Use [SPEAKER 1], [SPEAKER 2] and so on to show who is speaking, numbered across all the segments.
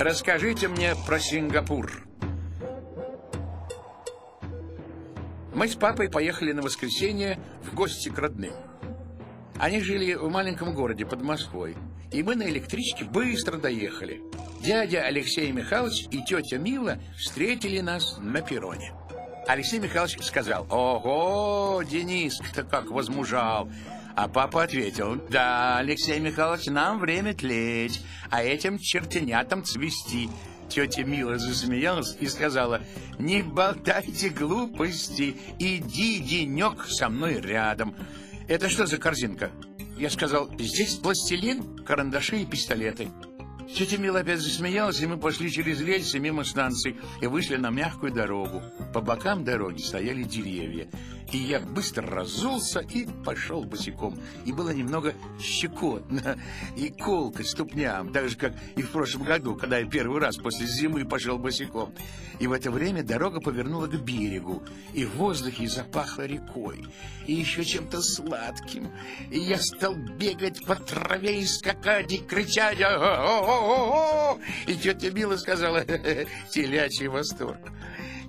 [SPEAKER 1] Расскажите мне про Сингапур. Мы с папой поехали на воскресенье в гости к родным. Они жили в маленьком городе под Москвой, и мы на электричке быстро доехали. Дядя Алексей Михайлович и тетя Мила встретили нас на перроне. Алексей Михайлович сказал, «Ого, Денис-то как возмужал!» А папа ответил, «Да, Алексей Михайлович, нам время тлеть, а этим чертенятам цвести». Тетя Мила засмеялась и сказала, «Не болтайте глупости, иди денек со мной рядом». «Это что за корзинка?» Я сказал, «Здесь пластилин, карандаши и пистолеты». Тетя Мила опять засмеялась, и мы пошли через рельсы мимо станции и вышли на мягкую дорогу. По бокам дороги стояли деревья. И я быстро разулся и пошел босиком. И было немного щекотно и колко ступням, так же, как и в прошлом году, когда я первый раз после зимы пошел босиком. И в это время дорога повернула к берегу, и в воздухе запахло рекой, и еще чем-то сладким. И я стал бегать по траве и скакать, и кричать «О-о-о-о-о!» И тетя Мила сказала «Телячий восторг».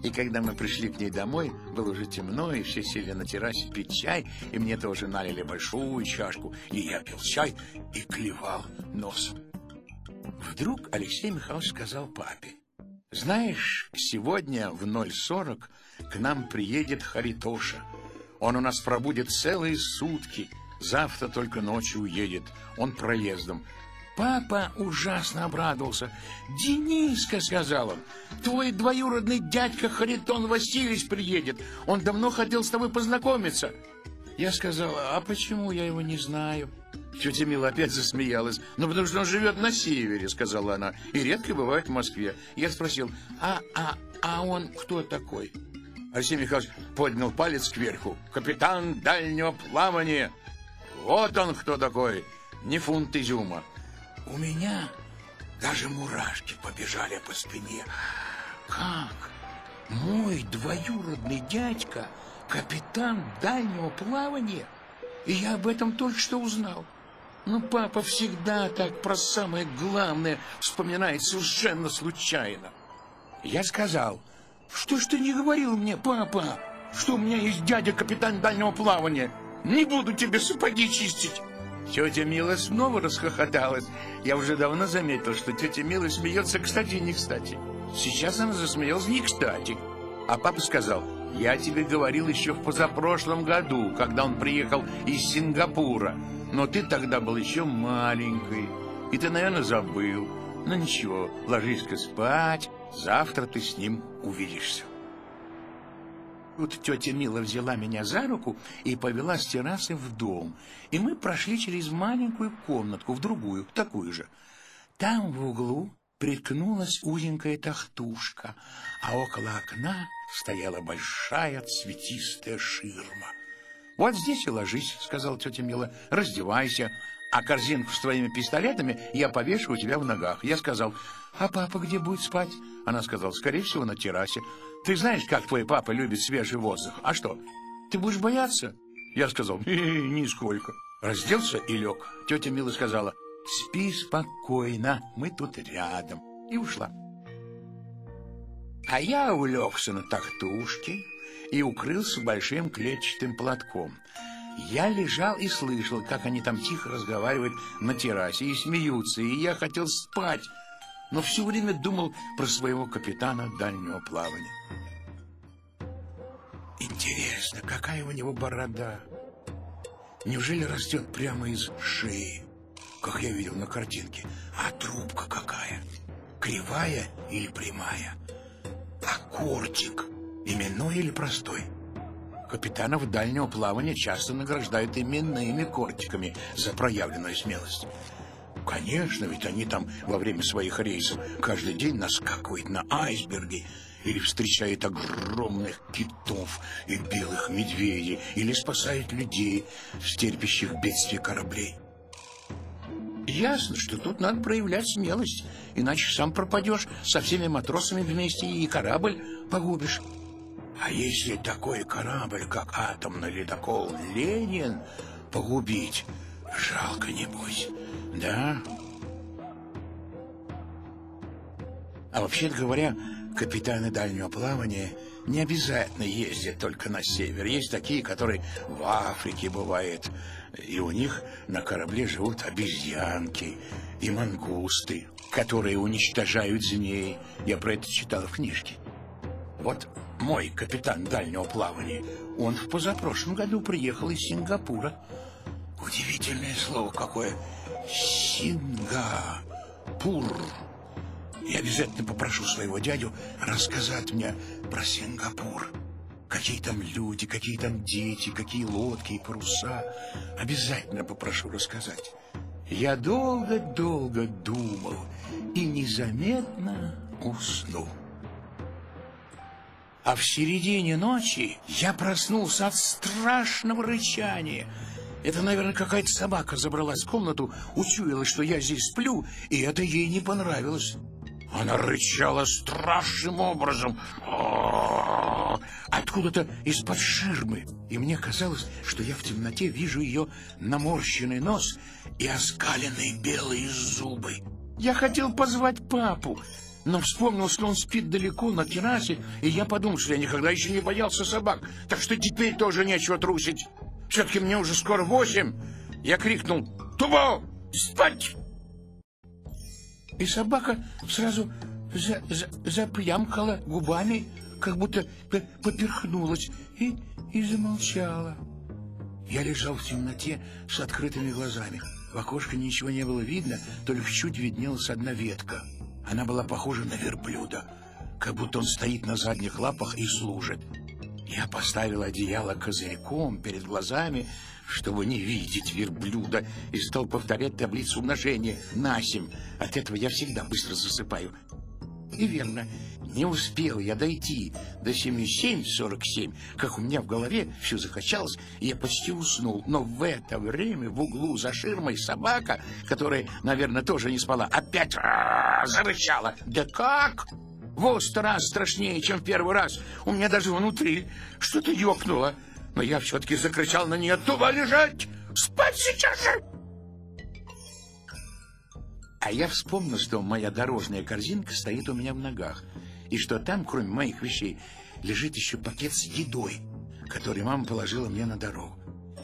[SPEAKER 1] И когда мы пришли к ней домой, было уже темно, и все сели на террасе пить чай, и мне тоже налили большую чашку, и я пил чай и клевал носом. Вдруг Алексей Михайлович сказал папе, «Знаешь, сегодня в 0.40 к нам приедет Харитоша. Он у нас пробудет целые сутки, завтра только ночью уедет, он проездом. Папа ужасно обрадовался. «Дениска», — сказал он, — «твой двоюродный дядька Харитон Васильевич приедет. Он давно хотел с тобой познакомиться». Я сказал, «А почему я его не знаю?» Тетя Мила опять засмеялась. «Ну, потому что он живет на севере», — сказала она, — «и редко бывает в Москве». Я спросил, «А, а, а он кто такой?» Арсений Михайлович поднял палец кверху. «Капитан дальнего плавания! Вот он кто такой! Не фунт изюма!» У меня даже мурашки побежали по спине. Как? Мой двоюродный дядька капитан дальнего плавания? И я об этом только что узнал. Ну, папа всегда так про самое главное вспоминает совершенно случайно. Я сказал, что ж ты не говорил мне, папа, что у меня есть дядя капитан дальнего плавания? Не буду тебе сапоги чистить. Тетя Мила снова расхохоталась. Я уже давно заметил, что тетя Мила смеется кстати не кстати. Сейчас она засмеялась не кстати. А папа сказал, я тебе говорил еще в позапрошлом году, когда он приехал из Сингапура. Но ты тогда был еще маленький, и ты, наверное, забыл. Ну ничего, ложись-ка спать, завтра ты с ним увидишься. Тут тетя Мила взяла меня за руку и повела с террасы в дом. И мы прошли через маленькую комнатку в другую, такую же. Там в углу приткнулась узенькая тахтушка, а около окна стояла большая цветистая ширма. «Вот здесь и ложись», — сказала тетя Мила, — «раздевайся, а корзинку с твоими пистолетами я повешу у тебя в ногах». Я сказал, «А папа где будет спать?» Она сказала, «Скорее всего, на террасе». Ты знаешь, как твой папа любит свежий воздух? А что, ты будешь бояться? Я сказал, «Э, нисколько. Разделся и лег. Тетя Мила сказала, спи спокойно, мы тут рядом. И ушла. А я улегся на тахтушке и укрылся большим клетчатым платком. Я лежал и слышал, как они там тихо разговаривают на террасе и смеются, и я хотел спать, но все время думал про своего капитана дальнего плавания. Интересно, какая у него борода? Неужели растет прямо из шеи, как я видел на картинке? А трубка какая? Кривая или прямая? А кортик именной или простой? Капитанов дальнего плавания часто награждают именными кортиками за проявленную смелость. Конечно, ведь они там во время своих рейсов каждый день наскакивают на айсберги или встречают огромных китов и белых медведей, или спасают людей с терпящих бедствий кораблей. Ясно, что тут надо проявлять смелость, иначе сам пропадешь со всеми матросами вместе и корабль погубишь. А если такой корабль, как атомный ледокол «Ленин», погубить, жалко небось, да? А вообще говоря, капитаны дальнего плавания не обязательно ездят только на север. Есть такие, которые в Африке бывают, и у них на корабле живут обезьянки и мангусты, которые уничтожают змей. Я про это читал в книжке. Вот мой капитан дальнего плавания, он в позапрошлом году приехал из Сингапура. Удивительное слово какое. Сингапур. Я обязательно попрошу своего дядю рассказать мне про Сингапур. Какие там люди, какие там дети, какие лодки и паруса. Обязательно попрошу рассказать. Я долго-долго думал и незаметно уснул. А в середине ночи я проснулся от страшного рычания. Это, наверное, какая-то собака забралась в комнату, учуяла, что я здесь сплю, и это ей не понравилось. Она рычала страшным образом. Откуда-то из-под ширмы. И мне казалось, что я в темноте вижу ее наморщенный нос и оскаленные белые зубы. Я хотел позвать папу, но вспомнил, что он спит далеко на террасе, и я подумал, что я никогда еще не боялся собак, так что теперь тоже нечего трусить. Все-таки мне уже скоро восемь. Я крикнул «Тубо! Спать!» И собака сразу за, за, заплямкала губами, как будто поперхнулась, и, и замолчала. Я лежал в темноте с открытыми глазами. В окошко ничего не было видно, только чуть виднелась одна ветка. Она была похожа на верблюда, как будто он стоит на задних лапах и служит. Я поставил одеяло козырьком перед глазами, чтобы не видеть верблюда, и стал повторять таблицу умножения на семь. От этого я всегда быстро засыпаю. И верно, не успел я дойти до семи семь сорок семь, как у меня в голове все закачалось, и я почти уснул. Но в это время в углу за ширмой собака, которая, наверное, тоже не спала, опять зарычала. Да как? В сто раз страшнее, чем в первый раз. У меня даже внутри что-то ёкнуло но я все-таки закричал на нее «Туба лежать! Спать сейчас же!» А я вспомнил, что моя дорожная корзинка стоит у меня в ногах, и что там, кроме моих вещей, лежит еще пакет с едой, который мама положила мне на дорогу.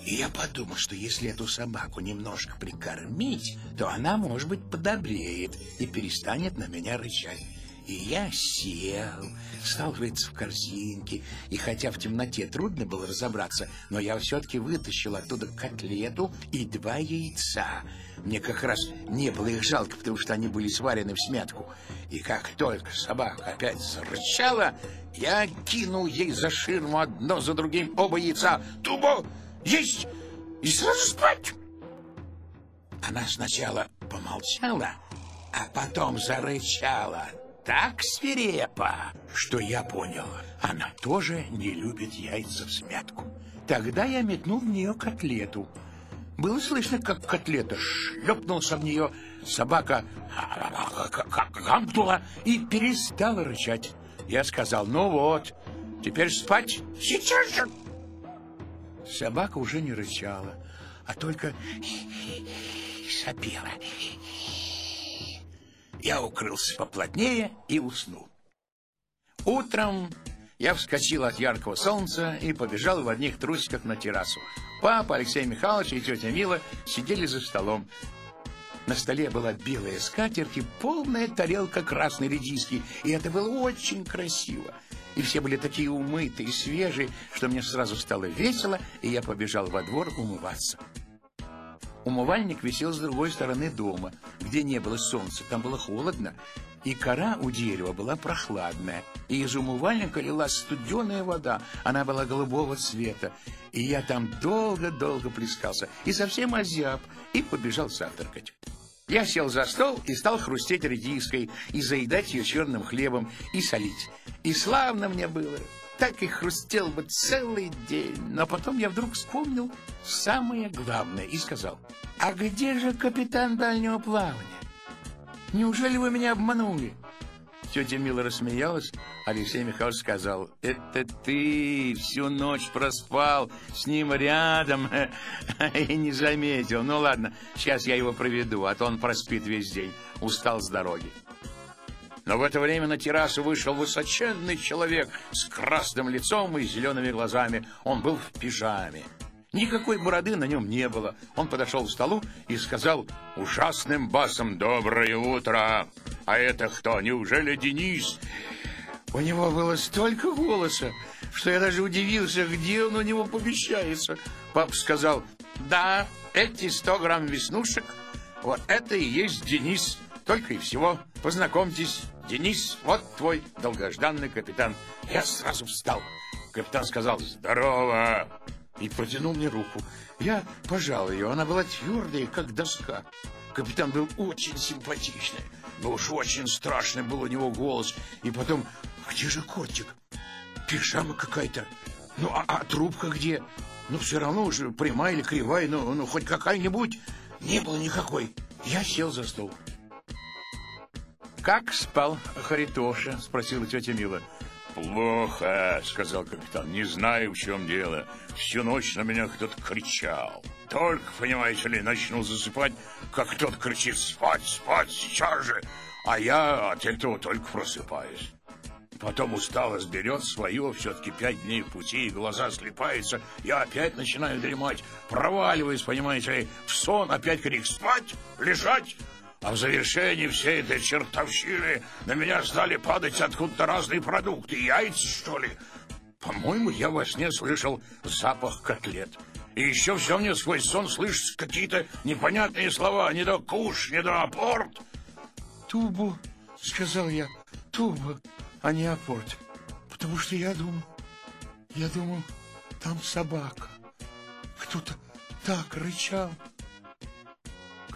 [SPEAKER 1] И я подумал, что если эту собаку немножко прикормить, то она, может быть, подобреет и перестанет на меня рычать. И я сел, стал рыться в корзинке, и хотя в темноте трудно было разобраться, но я все-таки вытащил оттуда котлету и два яйца. Мне как раз не было их жалко, потому что они были сварены в смятку. И как только собака опять зарычала, я кинул ей за ширму одно за другим оба яйца. Тубо! Есть! И сразу спать! Она сначала помолчала, а потом зарычала так свирепо, что я понял, она тоже не любит яйца в смятку. Тогда я метнул в нее котлету. Было слышно, как котлета шлепнулся в нее, собака гампнула и перестала рычать. Я сказал, ну вот, теперь спать сейчас же. Собака уже не рычала, а только сопела. Я укрылся поплотнее и уснул. Утром я вскочил от яркого солнца и побежал в одних трусиках на террасу. Папа, Алексей Михайлович и тетя Мила сидели за столом. На столе была белая скатерть и полная тарелка красной редиски, и это было очень красиво. И все были такие умытые и свежие, что мне сразу стало весело, и я побежал во двор умываться. Умывальник висел с другой стороны дома, где не было солнца, там было холодно, и кора у дерева была прохладная, и из умывальника лилась студеная вода, она была голубого цвета, и я там долго-долго плескался, и совсем озяб, и побежал завтракать. Я сел за стол и стал хрустеть редиской, и заедать ее черным хлебом, и солить. И славно мне было так и хрустел бы целый день. Но потом я вдруг вспомнил самое главное и сказал, «А где же капитан дальнего плавания? Неужели вы меня обманули?» Тетя Мила рассмеялась, Алексей Михайлович сказал, «Это ты всю ночь проспал с ним рядом и не заметил. Ну ладно, сейчас я его проведу, а то он проспит весь день, устал с дороги». Но в это время на террасу вышел высоченный человек с красным лицом и зелеными глазами. Он был в пижаме. Никакой бороды на нем не было. Он подошел к столу и сказал ужасным басом «Доброе утро! А это кто? Неужели Денис?» У него было столько голоса, что я даже удивился, где он у него помещается. Папа сказал «Да, эти сто грамм веснушек, вот это и есть Денис, только и всего. Познакомьтесь, Денис, вот твой долгожданный капитан». Я сразу встал. Капитан сказал «Здорово!» и протянул мне руку. Я пожал ее, она была твердая, как доска. Капитан был очень симпатичный, но уж очень страшный был у него голос. И потом, где же котик? Пижама какая-то. Ну, а, а трубка где? Ну, все равно уже прямая или кривая, ну, ну хоть какая-нибудь. Не было никакой. Я сел за стол. «Как спал Харитоша?» — спросила тетя Мила.
[SPEAKER 2] «Плохо», — сказал капитан. «Не знаю, в чем дело. Всю ночь на меня кто-то кричал. Только, понимаете ли, начну засыпать, как кто-то кричит «Спать, спать, сейчас же!» А я от этого только просыпаюсь. Потом усталость берет свое, все-таки пять дней в пути, и глаза слепаются. Я опять начинаю дремать, проваливаюсь, понимаете ли, в сон, опять крик «Спать! Лежать!» А в завершении всей этой чертовщины на меня стали падать откуда-то разные продукты. Яйца, что ли? По-моему, я во сне слышал запах котлет. И еще все мне свой сон слышат какие-то непонятные слова. Не до куш, не до апорт.
[SPEAKER 1] Тубу, сказал я, туба, а не апорт. Потому что я думал, я думал, там собака. Кто-то так рычал.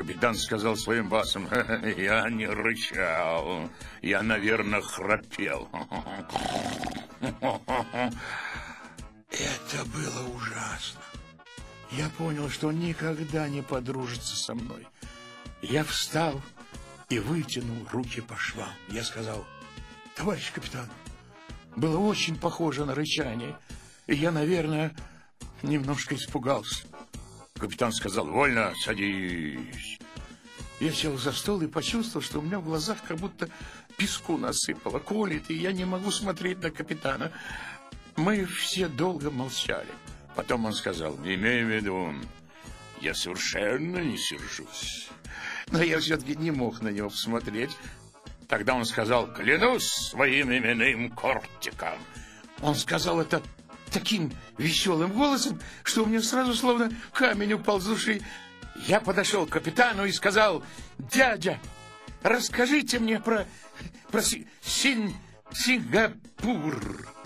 [SPEAKER 2] Капитан сказал своим басом, я не рычал, я, наверное, храпел.
[SPEAKER 1] Это было ужасно. Я понял, что он никогда не подружится со мной. Я встал и вытянул руки по швам. Я сказал, товарищ капитан, было очень похоже на рычание, и я, наверное, немножко испугался.
[SPEAKER 2] Капитан сказал, вольно, садись.
[SPEAKER 1] Я сел за стол и почувствовал, что у меня в глазах как будто песку насыпало, колет, и я не могу смотреть на капитана. Мы все долго молчали.
[SPEAKER 2] Потом он сказал, не имей в виду, я совершенно не сержусь.
[SPEAKER 1] Но я все-таки не мог на него посмотреть.
[SPEAKER 2] Тогда он сказал, клянусь своим именным кортиком.
[SPEAKER 1] Он сказал это таким веселым голосом, что у меня сразу словно камень упал с души. Я подошел к капитану и сказал, «Дядя, расскажите мне про, про Син, Сингапур».